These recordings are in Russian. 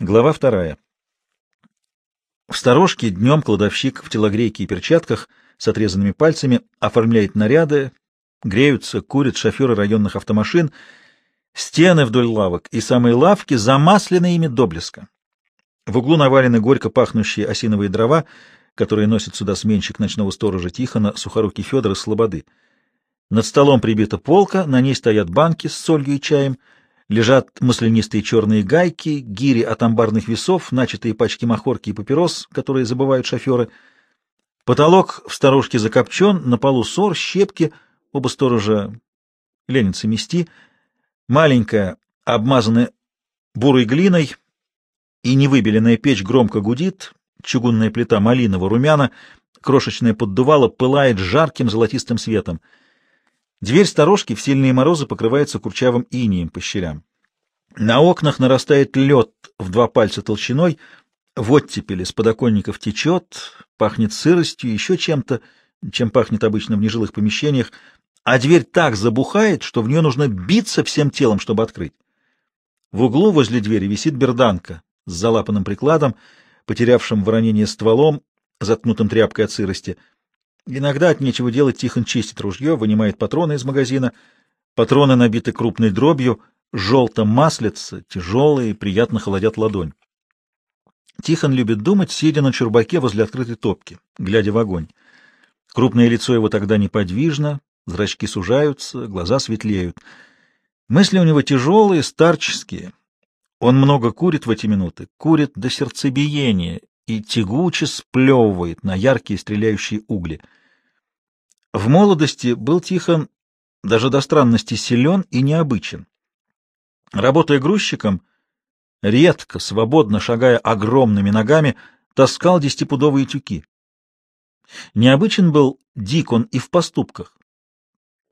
Глава вторая. В сторожке днем кладовщик в телогрейке и перчатках с отрезанными пальцами оформляет наряды, греются, курят шоферы районных автомашин, стены вдоль лавок и самые лавки замаслены ими до блеска. В углу навалены горько пахнущие осиновые дрова, которые носит сюда сменщик ночного сторожа Тихона, сухорукий Федор из Слободы. Над столом прибита полка, на ней стоят банки с солью и чаем — лежат маслянистые черные гайки, гири от амбарных весов, начатые пачки махорки и папирос, которые забывают шоферы. Потолок в сторожке закопчен, на полу сор, щепки, оба сторожа ленятся мести. Маленькая, обмазанная бурой глиной и невыбеленная печь громко гудит, чугунная плита малинового румяна, крошечное поддувало пылает жарким золотистым светом — Дверь сторожки в сильные морозы покрывается курчавым инием по щелям. На окнах нарастает лед в два пальца толщиной, в оттепели с подоконников течет, пахнет сыростью, еще чем-то, чем пахнет обычно в нежилых помещениях, а дверь так забухает, что в нее нужно биться всем телом, чтобы открыть. В углу возле двери висит берданка с залапанным прикладом, потерявшим воронение стволом, заткнутым тряпкой от сырости — Иногда от нечего делать Тихон чистит ружье, вынимает патроны из магазина. Патроны набиты крупной дробью, желто маслица, тяжелые, приятно холодят ладонь. Тихон любит думать, сидя на чурбаке возле открытой топки, глядя в огонь. Крупное лицо его тогда неподвижно, зрачки сужаются, глаза светлеют. Мысли у него тяжелые, старческие. Он много курит в эти минуты, курит до сердцебиения и тягуче сплевывает на яркие стреляющие угли. В молодости был Тихон даже до странности силен и необычен. Работая грузчиком, редко, свободно шагая огромными ногами, таскал десятипудовые тюки. Необычен был Дикон и в поступках.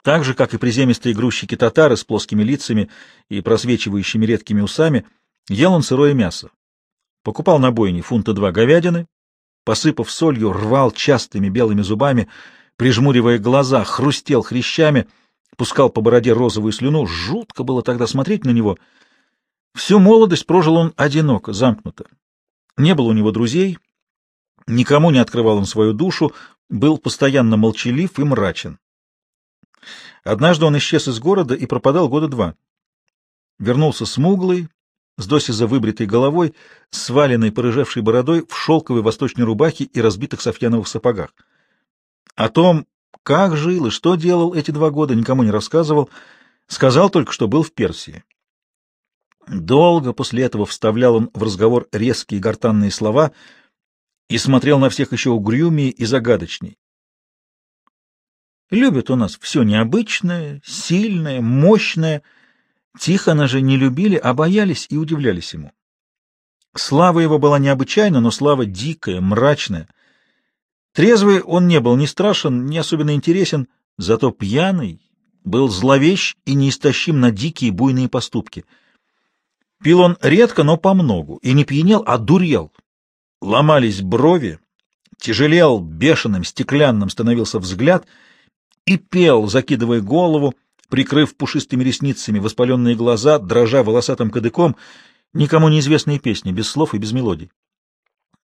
Так же, как и приземистые грузчики-татары с плоскими лицами и просвечивающими редкими усами, ел он сырое мясо. Покупал на бойне фунта два говядины, посыпав солью, рвал частыми белыми зубами, прижмуривая глаза, хрустел хрящами, пускал по бороде розовую слюну. Жутко было тогда смотреть на него. Всю молодость прожил он одиноко, замкнуто. Не было у него друзей, никому не открывал он свою душу, был постоянно молчалив и мрачен. Однажды он исчез из города и пропадал года два. Вернулся смуглый, с досиза выбритой головой, сваленной порыжевшей бородой, в шелковой восточной рубахе и разбитых софьяновых сапогах. О том, как жил и что делал эти два года, никому не рассказывал, сказал только, что был в Персии. Долго после этого вставлял он в разговор резкие гортанные слова и смотрел на всех еще угрюмее и загадочней. Любят у нас все необычное, сильное, мощное — Тихона же не любили, а боялись и удивлялись ему. Слава его была необычайна, но слава дикая, мрачная. Трезвый он не был ни страшен, ни особенно интересен, зато пьяный был зловещ и неистощим на дикие буйные поступки. Пил он редко, но помногу, и не пьянел, а дурел. Ломались брови, тяжелел бешеным, стеклянным становился взгляд и пел, закидывая голову, прикрыв пушистыми ресницами воспаленные глаза, дрожа волосатым кадыком, никому неизвестные песни, без слов и без мелодий.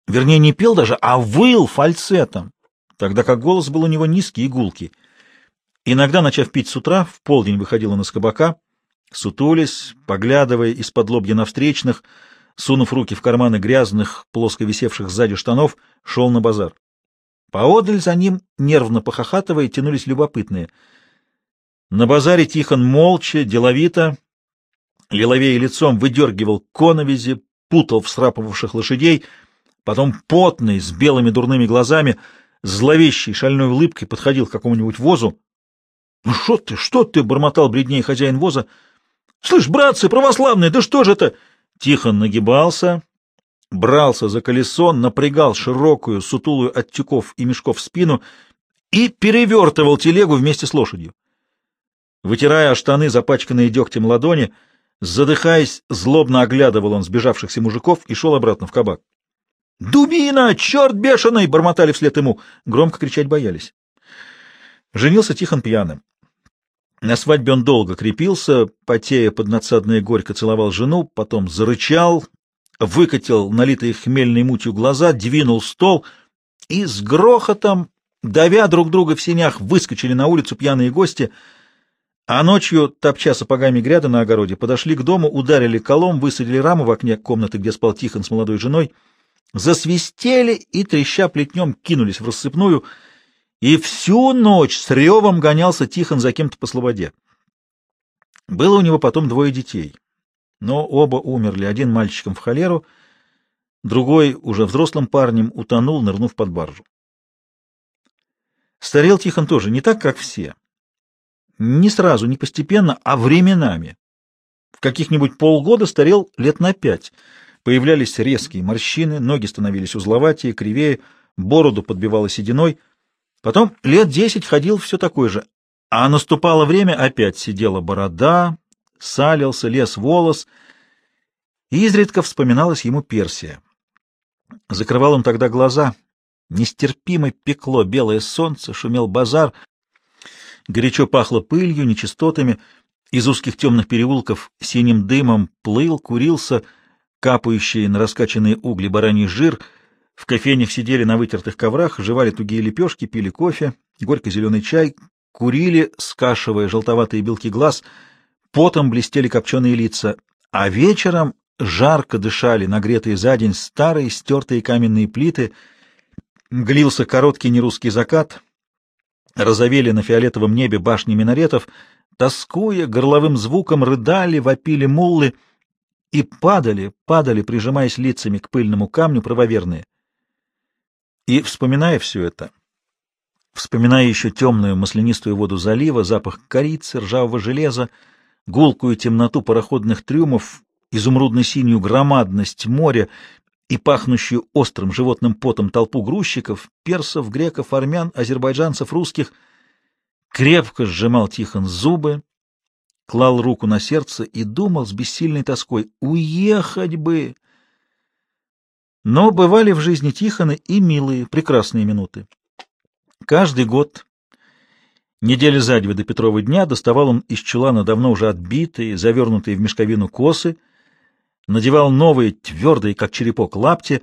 Вернее, не пел даже, а выл фальцетом, тогда как голос был у него низкий и гулкий. Иногда, начав пить с утра, в полдень выходил он из кабака, сутулясь, поглядывая из-под лобья на встречных, сунув руки в карманы грязных, плоско висевших сзади штанов, шел на базар. Поодаль за ним, нервно похохатывая, тянулись любопытные — на базаре Тихон молча, деловито, лиловее лицом выдергивал коновизи, путал всрапывавших лошадей, потом потный, с белыми дурными глазами, зловещей шальной улыбкой подходил к какому-нибудь возу. — Ну что ты, что ты? — бормотал бредней хозяин воза. — Слышь, братцы, православные, да что же это? Тихон нагибался, брался за колесо, напрягал широкую, сутулую от тюков и мешков спину и перевертывал телегу вместе с лошадью. Вытирая штаны запачканные дегтем ладони, задыхаясь, злобно оглядывал он сбежавшихся мужиков и шел обратно в кабак. «Дубина! Черт бешеный!» — бормотали вслед ему. Громко кричать боялись. Женился Тихон пьяным. На свадьбе он долго крепился, потея под надсадное горько целовал жену, потом зарычал, выкатил налитые хмельной мутью глаза, двинул стол и с грохотом, давя друг друга в сенях, выскочили на улицу пьяные гости, а ночью, топча сапогами гряды на огороде, подошли к дому, ударили колом, высадили раму в окне комнаты, где спал Тихон с молодой женой, засвистели и, треща плетнем, кинулись в рассыпную, и всю ночь с ревом гонялся Тихон за кем-то по слободе. Было у него потом двое детей, но оба умерли, один мальчиком в холеру, другой, уже взрослым парнем, утонул, нырнув под баржу. Старел Тихон тоже не так, как все. Не сразу, не постепенно, а временами. В каких-нибудь полгода старел лет на пять. Появлялись резкие морщины, ноги становились узловатее, кривее, бороду подбивало сединой. Потом лет десять ходил все такой же, а наступало время, опять сидела борода, салился, лес волос, и изредка вспоминалась ему Персия. Закрывал он тогда глаза. Нестерпимо пекло белое солнце, шумел базар, горячо пахло пылью, нечистотами, из узких темных переулков синим дымом плыл, курился, капающий на раскачанные угли бараний жир, в кофейнях сидели на вытертых коврах, жевали тугие лепешки, пили кофе, горько-зеленый чай, курили, скашивая желтоватые белки глаз, потом блестели копченые лица, а вечером жарко дышали нагретые за день старые стертые каменные плиты, мглился короткий нерусский закат, розовели на фиолетовом небе башни минаретов, тоскуя, горловым звуком рыдали, вопили муллы и падали, падали, прижимаясь лицами к пыльному камню правоверные. И, вспоминая все это, вспоминая еще темную маслянистую воду залива, запах корицы, ржавого железа, гулкую темноту пароходных трюмов, изумрудно-синюю громадность моря и пахнущую острым животным потом толпу грузчиков, персов, греков, армян, азербайджанцев, русских, крепко сжимал Тихон зубы, клал руку на сердце и думал с бессильной тоской «Уехать бы!». Но бывали в жизни Тихона и милые, прекрасные минуты. Каждый год, недели за две до Петрова дня, доставал он из чулана давно уже отбитые, завернутые в мешковину косы, надевал новые, твердые, как черепок, лапти,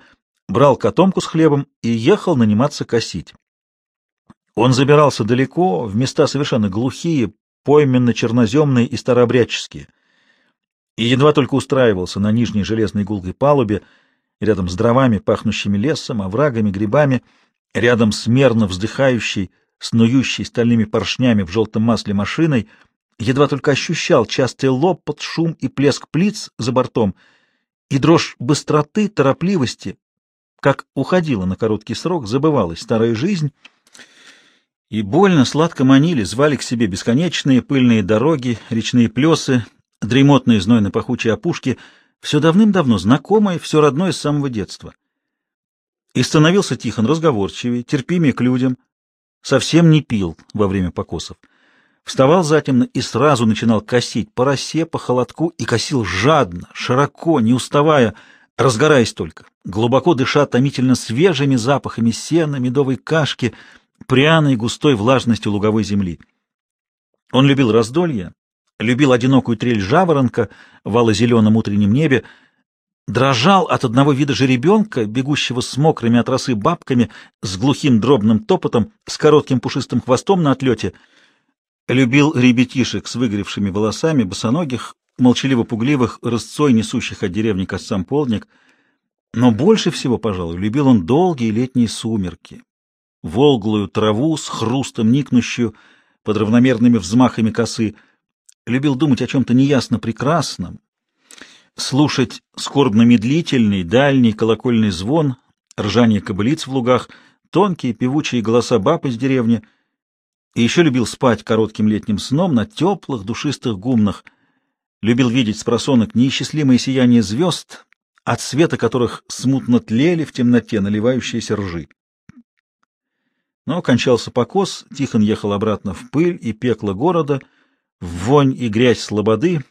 брал котомку с хлебом и ехал наниматься косить. Он забирался далеко, в места совершенно глухие, пойменно-черноземные и старообрядческие, и едва только устраивался на нижней железной гулкой палубе, рядом с дровами, пахнущими лесом, оврагами, грибами, рядом с мерно вздыхающей, снующей стальными поршнями в желтом масле машиной, едва только ощущал частый лопот, шум и плеск плиц за бортом, и дрожь быстроты, торопливости, как уходила на короткий срок, забывалась старая жизнь, и больно сладко манили, звали к себе бесконечные пыльные дороги, речные плесы, дремотные знойно-пахучие опушки, все давным-давно знакомое, все родное с самого детства. И становился Тихон разговорчивее, терпимее к людям, совсем не пил во время покосов. Вставал затемно и сразу начинал косить по росе, по холодку, и косил жадно, широко, не уставая, разгораясь только, глубоко дыша томительно свежими запахами сена, медовой кашки, пряной густой влажностью луговой земли. Он любил раздолье, любил одинокую трель жаворонка в алло-зеленом утреннем небе, дрожал от одного вида жеребенка, бегущего с мокрыми от росы бабками, с глухим дробным топотом, с коротким пушистым хвостом на отлете, любил ребятишек с выгоревшими волосами, босоногих, молчаливо-пугливых, рысцой несущих от деревни косцам полдник, но больше всего, пожалуй, любил он долгие летние сумерки, волглую траву с хрустом никнущую под равномерными взмахами косы, любил думать о чем-то неясно прекрасном, слушать скорбно-медлительный, дальний колокольный звон, ржание кобылиц в лугах, тонкие певучие голоса баб из деревни, и еще любил спать коротким летним сном на теплых душистых гумнах, любил видеть с просонок неисчислимое сияние звезд, от света которых смутно тлели в темноте наливающиеся ржи. Но кончался покос, Тихон ехал обратно в пыль и пекло города, в вонь и грязь слободы,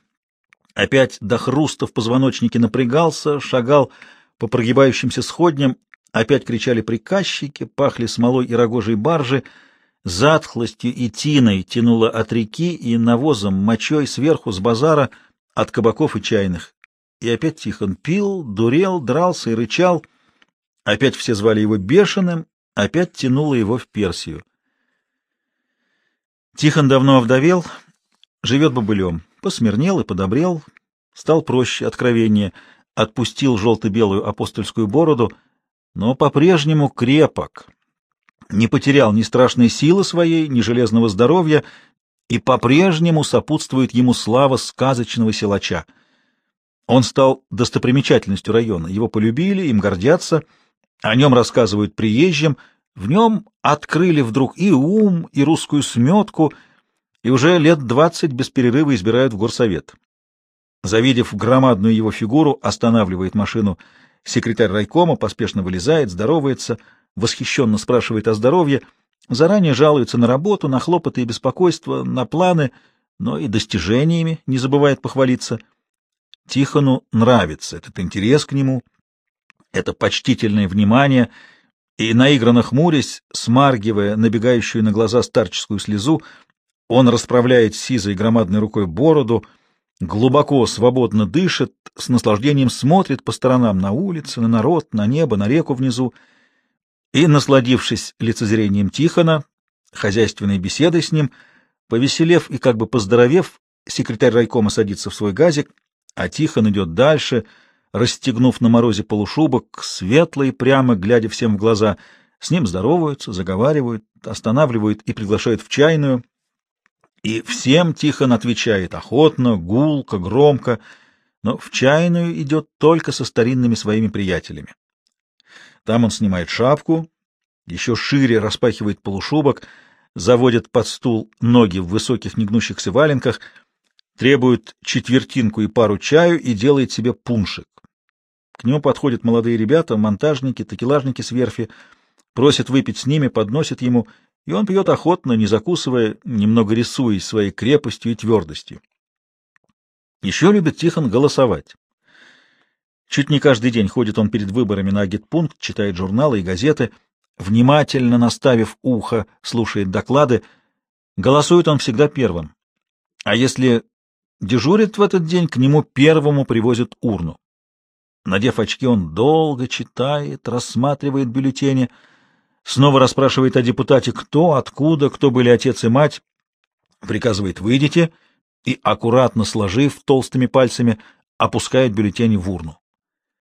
опять до хруста в позвоночнике напрягался, шагал по прогибающимся сходням, опять кричали приказчики, пахли смолой и рогожей баржи, затхлостью и тиной тянуло от реки и навозом, мочой сверху с базара, от кабаков и чайных. И опять Тихон пил, дурел, дрался и рычал. Опять все звали его бешеным, опять тянуло его в Персию. Тихон давно овдовел, живет бобылем, посмирнел и подобрел, стал проще, откровеннее, отпустил желто-белую апостольскую бороду, но по-прежнему крепок, не потерял ни страшной силы своей, ни железного здоровья, и по-прежнему сопутствует ему слава сказочного силача. Он стал достопримечательностью района, его полюбили, им гордятся, о нем рассказывают приезжим, в нем открыли вдруг и ум, и русскую сметку, и уже лет двадцать без перерыва избирают в горсовет. Завидев громадную его фигуру, останавливает машину секретарь райкома, поспешно вылезает, здоровается, восхищенно спрашивает о здоровье, заранее жалуется на работу, на хлопоты и беспокойство, на планы, но и достижениями не забывает похвалиться. Тихону нравится этот интерес к нему, это почтительное внимание, и, наигранно хмурясь, смаргивая набегающую на глаза старческую слезу, он расправляет сизой громадной рукой бороду, глубоко, свободно дышит, с наслаждением смотрит по сторонам на улицы, на народ, на небо, на реку внизу, и, насладившись лицезрением Тихона, хозяйственной беседой с ним, повеселев и как бы поздоровев, секретарь райкома садится в свой газик, а Тихон идет дальше, расстегнув на морозе полушубок, светло и прямо, глядя всем в глаза, с ним здороваются, заговаривают, останавливают и приглашают в чайную, и всем Тихон отвечает охотно, гулко, громко, но в чайную идет только со старинными своими приятелями. Там он снимает шапку, еще шире распахивает полушубок, заводит под стул ноги в высоких негнущихся валенках, требует четвертинку и пару чаю и делает себе пуншик. К нему подходят молодые ребята, монтажники, такелажники с верфи, просят выпить с ними, подносят ему, и он пьет охотно, не закусывая, немного рисуясь своей крепостью и твердостью. Еще любит Тихон голосовать. Чуть не каждый день ходит он перед выборами на агитпункт, читает журналы и газеты, внимательно наставив ухо, слушает доклады. Голосует он всегда первым. А если дежурит в этот день, к нему первому привозят урну. Надев очки, он долго читает, рассматривает бюллетени, снова расспрашивает о депутате, кто, откуда, кто были отец и мать, приказывает «выйдите» и, аккуратно сложив толстыми пальцами, опускает бюллетени в урну.